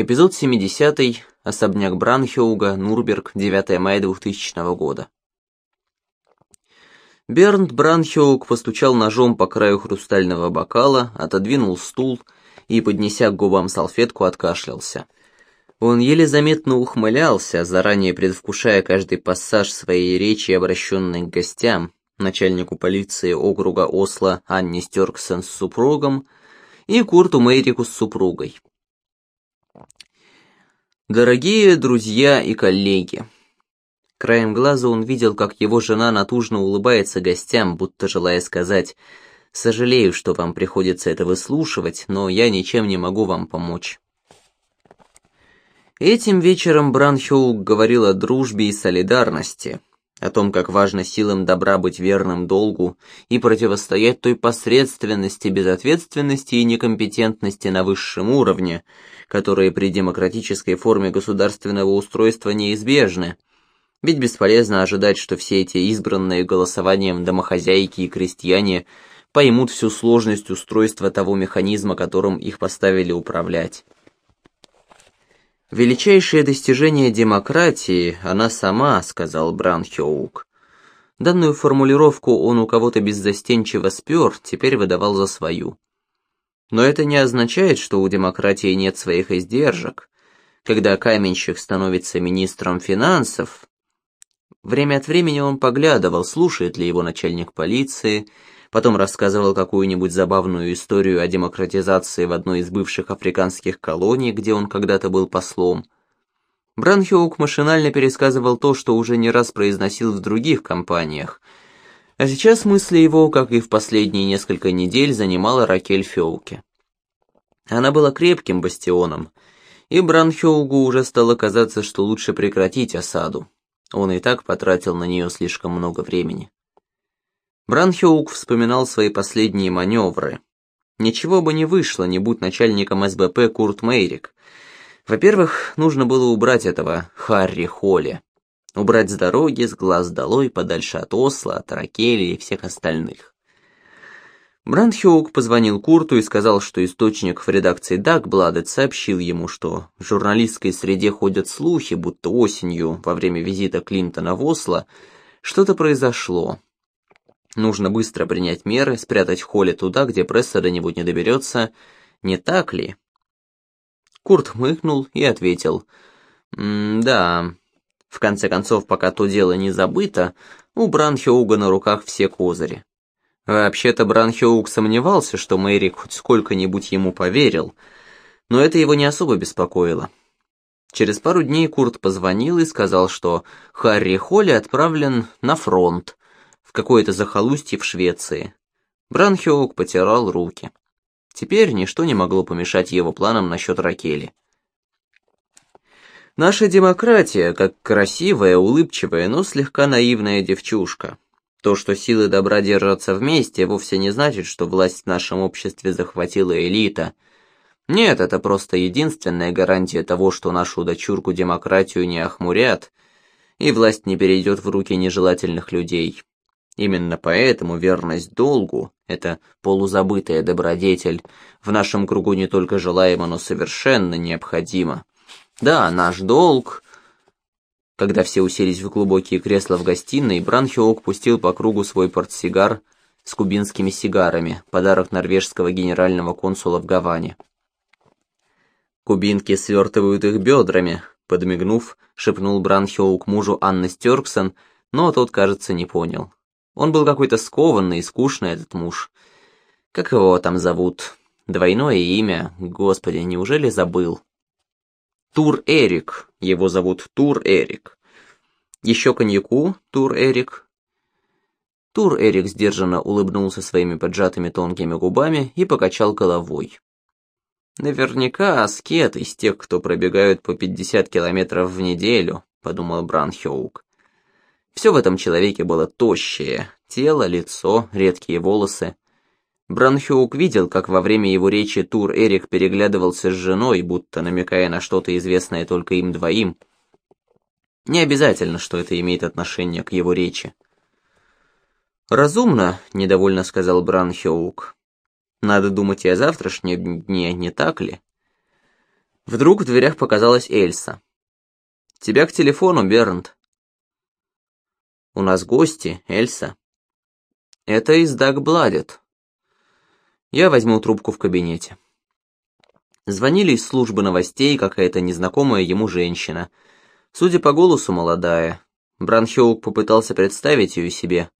Эпизод 70. Особняк Бранхеуга, Нурберг, 9 мая 2000 года. Бернт Бранхеуг постучал ножом по краю хрустального бокала, отодвинул стул и, поднеся к губам салфетку, откашлялся. Он еле заметно ухмылялся, заранее предвкушая каждый пассаж своей речи, обращенной к гостям, начальнику полиции округа Осло Анне Стерксен с супругом и Курту Мейрику с супругой. Дорогие друзья и коллеги. Краем глаза он видел, как его жена натужно улыбается гостям, будто желая сказать «Сожалею, что вам приходится это выслушивать, но я ничем не могу вам помочь». Этим вечером Бранхеук говорил о дружбе и солидарности, о том, как важно силам добра быть верным долгу и противостоять той посредственности, безответственности и некомпетентности на высшем уровне, которые при демократической форме государственного устройства неизбежны. Ведь бесполезно ожидать, что все эти избранные голосованием домохозяйки и крестьяне поймут всю сложность устройства того механизма, которым их поставили управлять. «Величайшее достижение демократии — она сама», — сказал Бранхеук. Данную формулировку он у кого-то беззастенчиво спер, теперь выдавал за свою. Но это не означает, что у демократии нет своих издержек. Когда каменщик становится министром финансов, время от времени он поглядывал, слушает ли его начальник полиции, потом рассказывал какую-нибудь забавную историю о демократизации в одной из бывших африканских колоний, где он когда-то был послом. Бранхиук машинально пересказывал то, что уже не раз произносил в других компаниях, а сейчас мысли его, как и в последние несколько недель, занимала Ракель Феуке. Она была крепким бастионом, и Бранхеугу уже стало казаться, что лучше прекратить осаду. Он и так потратил на нее слишком много времени. Бранхеуг вспоминал свои последние маневры. Ничего бы не вышло, не будь начальником СБП Курт Мейрик. Во-первых, нужно было убрать этого Харри Холли. Убрать с дороги, с глаз долой, подальше от Осла, от Ракели и всех остальных. Брандхеук позвонил Курту и сказал, что источник в редакции Дагбладет сообщил ему, что в журналистской среде ходят слухи, будто осенью, во время визита Клинтона в Осло, что-то произошло. Нужно быстро принять меры, спрятать Холли туда, где пресса до него не доберется, не так ли? Курт хмыкнул и ответил, «Да, в конце концов, пока то дело не забыто, у Бранхеуга на руках все козыри. Вообще-то Бранхеуг сомневался, что Мэри хоть сколько-нибудь ему поверил, но это его не особо беспокоило. Через пару дней Курт позвонил и сказал, что Харри Холли отправлен на фронт, в какое-то захолустье в Швеции. Бранхеуг потирал руки. Теперь ничто не могло помешать его планам насчет Ракели. Наша демократия, как красивая, улыбчивая, но слегка наивная девчушка. То, что силы добра держатся вместе, вовсе не значит, что власть в нашем обществе захватила элита. Нет, это просто единственная гарантия того, что нашу дочурку демократию не охмурят, и власть не перейдет в руки нежелательных людей. Именно поэтому верность долгу — это полузабытая добродетель, в нашем кругу не только желаема, но совершенно необходима. Да, наш долг... Когда все уселись в глубокие кресла в гостиной, Бранхиок пустил по кругу свой портсигар с кубинскими сигарами, подарок норвежского генерального консула в Гаване. «Кубинки свертывают их бедрами», — подмигнув, шепнул Бранхиоук мужу Анны Стерксон, но тот, кажется, не понял. Он был какой-то скованный и скучный, этот муж. Как его там зовут? Двойное имя? Господи, неужели забыл? Тур Эрик. Его зовут Тур Эрик. Еще коньяку, Тур Эрик. Тур Эрик сдержанно улыбнулся своими поджатыми тонкими губами и покачал головой. «Наверняка аскет из тех, кто пробегают по 50 километров в неделю», — подумал Бранхеук. Все в этом человеке было тощее, тело, лицо, редкие волосы. Бранхиук видел, как во время его речи Тур Эрик переглядывался с женой, будто намекая на что-то известное только им двоим. Не обязательно, что это имеет отношение к его речи. «Разумно», — недовольно сказал Бранхиук. «Надо думать и о завтрашнем дне, не так ли?» Вдруг в дверях показалась Эльса. «Тебя к телефону, Бернт». «У нас гости, Эльса». «Это из Дагбладет». Я возьму трубку в кабинете. Звонили из службы новостей какая-то незнакомая ему женщина. Судя по голосу, молодая. Бранхеук попытался представить ее себе.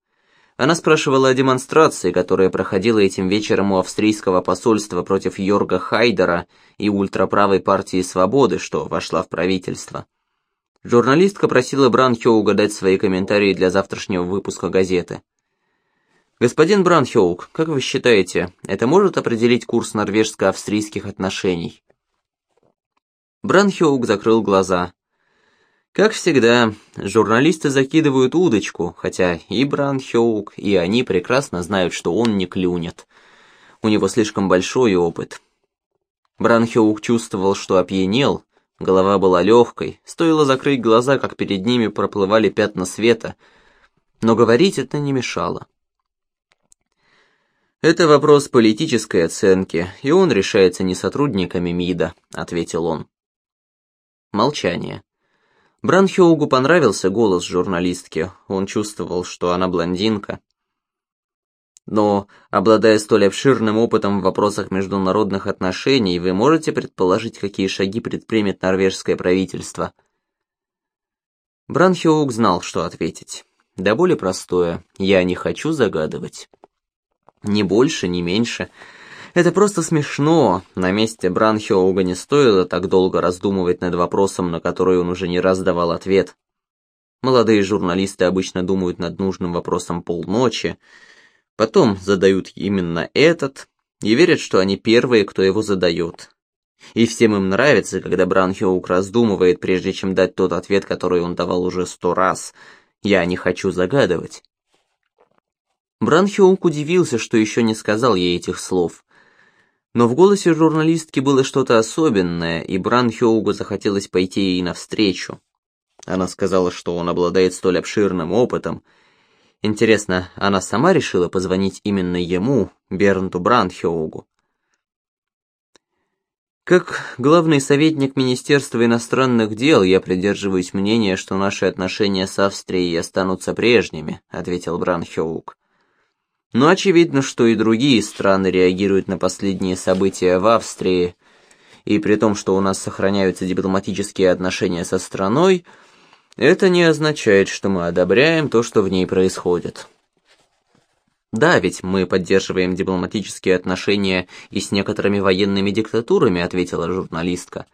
Она спрашивала о демонстрации, которая проходила этим вечером у австрийского посольства против Йорга Хайдера и ультраправой партии «Свободы», что вошла в правительство. Журналистка просила Бранхеуга дать свои комментарии для завтрашнего выпуска газеты. «Господин Бранхеуг, как вы считаете, это может определить курс норвежско-австрийских отношений?» Бранхеуг закрыл глаза. Как всегда, журналисты закидывают удочку, хотя и Бранхеук, и они прекрасно знают, что он не клюнет. У него слишком большой опыт. Бранхеук чувствовал, что опьянел, голова была легкой, стоило закрыть глаза, как перед ними проплывали пятна света, но говорить это не мешало. «Это вопрос политической оценки, и он решается не сотрудниками МИДа», — ответил он. Молчание. Бранхеугу понравился голос журналистки, он чувствовал, что она блондинка. Но, обладая столь обширным опытом в вопросах международных отношений, вы можете предположить, какие шаги предпримет норвежское правительство? Бранхеуг знал, что ответить. Да более простое, я не хочу загадывать. Ни больше, ни меньше — это просто смешно. На месте Бранхиоуга не стоило так долго раздумывать над вопросом, на который он уже не раз давал ответ. Молодые журналисты обычно думают над нужным вопросом полночи, потом задают именно этот и верят, что они первые, кто его задает. И всем им нравится, когда Бранхиоук раздумывает, прежде чем дать тот ответ, который он давал уже сто раз. «Я не хочу загадывать». Бранхиоук удивился, что еще не сказал ей этих слов. Но в голосе журналистки было что-то особенное, и Бранхеугу захотелось пойти ей навстречу. Она сказала, что он обладает столь обширным опытом. Интересно, она сама решила позвонить именно ему, Бернту Бранхеугу? Как главный советник Министерства иностранных дел, я придерживаюсь мнения, что наши отношения с Австрией останутся прежними, ответил Бранхеуг. Но очевидно, что и другие страны реагируют на последние события в Австрии, и при том, что у нас сохраняются дипломатические отношения со страной, это не означает, что мы одобряем то, что в ней происходит. Да, ведь мы поддерживаем дипломатические отношения и с некоторыми военными диктатурами, ответила журналистка.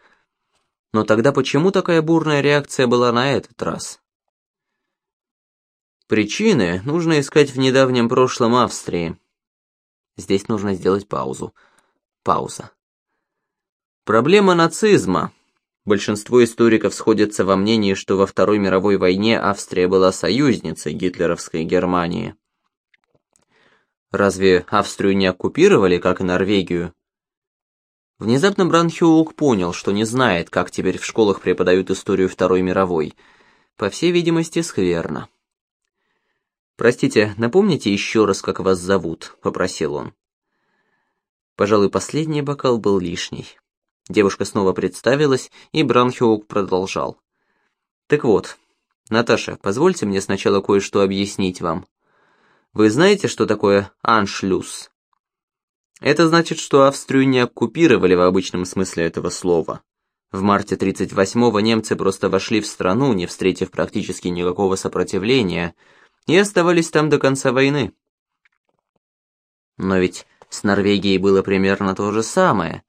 Но тогда почему такая бурная реакция была на этот раз? Причины нужно искать в недавнем прошлом Австрии. Здесь нужно сделать паузу. Пауза. Проблема нацизма. Большинство историков сходятся во мнении, что во Второй мировой войне Австрия была союзницей гитлеровской Германии. Разве Австрию не оккупировали, как и Норвегию? Внезапно Бранхиук понял, что не знает, как теперь в школах преподают историю Второй мировой. По всей видимости, скверно. «Простите, напомните еще раз, как вас зовут», — попросил он. Пожалуй, последний бокал был лишний. Девушка снова представилась, и Бранхиук продолжал. «Так вот, Наташа, позвольте мне сначала кое-что объяснить вам. Вы знаете, что такое аншлюз? Это значит, что Австрию не оккупировали в обычном смысле этого слова. В марте 38-го немцы просто вошли в страну, не встретив практически никакого сопротивления, и оставались там до конца войны. Но ведь с Норвегией было примерно то же самое.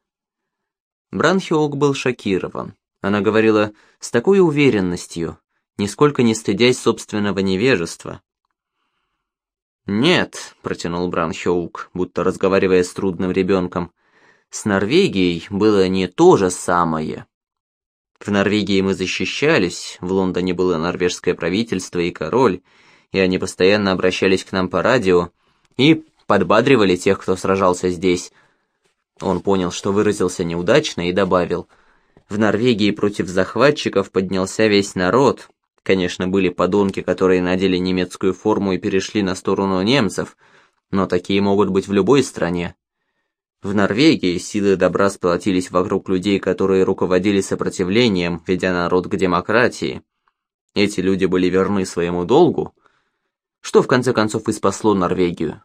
Бранхиок был шокирован. Она говорила с такой уверенностью, нисколько не стыдясь собственного невежества. «Нет», — протянул Бранхиоук, будто разговаривая с трудным ребенком, «с Норвегией было не то же самое. В Норвегии мы защищались, в Лондоне было норвежское правительство и король, и они постоянно обращались к нам по радио и подбадривали тех, кто сражался здесь. Он понял, что выразился неудачно, и добавил, «В Норвегии против захватчиков поднялся весь народ. Конечно, были подонки, которые надели немецкую форму и перешли на сторону немцев, но такие могут быть в любой стране. В Норвегии силы добра сплотились вокруг людей, которые руководили сопротивлением, ведя народ к демократии. Эти люди были верны своему долгу, что в конце концов и спасло Норвегию.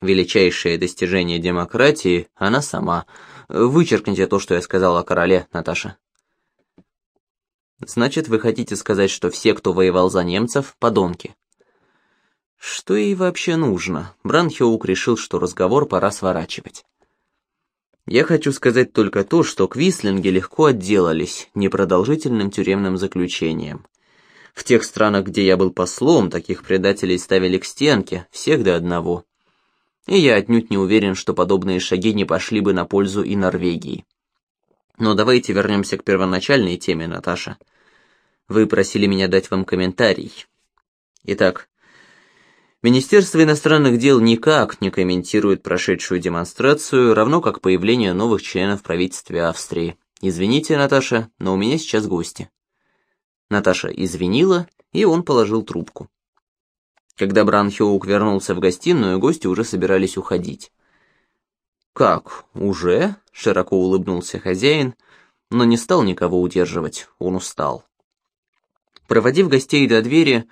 Величайшее достижение демократии – она сама. Вычеркните то, что я сказала о короле, Наташа. Значит, вы хотите сказать, что все, кто воевал за немцев, подонки? Что ей вообще нужно? Бранхиук решил, что разговор пора сворачивать. Я хочу сказать только то, что квислинги легко отделались непродолжительным тюремным заключением. В тех странах, где я был послом, таких предателей ставили к стенке, всех до одного. И я отнюдь не уверен, что подобные шаги не пошли бы на пользу и Норвегии. Но давайте вернемся к первоначальной теме, Наташа. Вы просили меня дать вам комментарий. Итак, Министерство иностранных дел никак не комментирует прошедшую демонстрацию, равно как появление новых членов правительства Австрии. Извините, Наташа, но у меня сейчас гости. Наташа извинила, и он положил трубку. Когда Бранхиоук вернулся в гостиную, гости уже собирались уходить. «Как, уже?» — широко улыбнулся хозяин, но не стал никого удерживать, он устал. Проводив гостей до двери,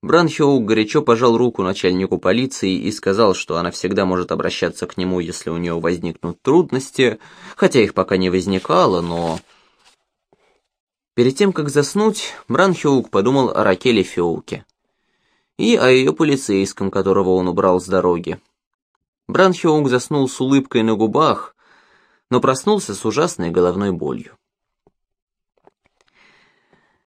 Бранхиоук горячо пожал руку начальнику полиции и сказал, что она всегда может обращаться к нему, если у нее возникнут трудности, хотя их пока не возникало, но... Перед тем, как заснуть, Бранхиоук подумал о Ракеле Феуке и о ее полицейском, которого он убрал с дороги. Бранхиоук заснул с улыбкой на губах, но проснулся с ужасной головной болью.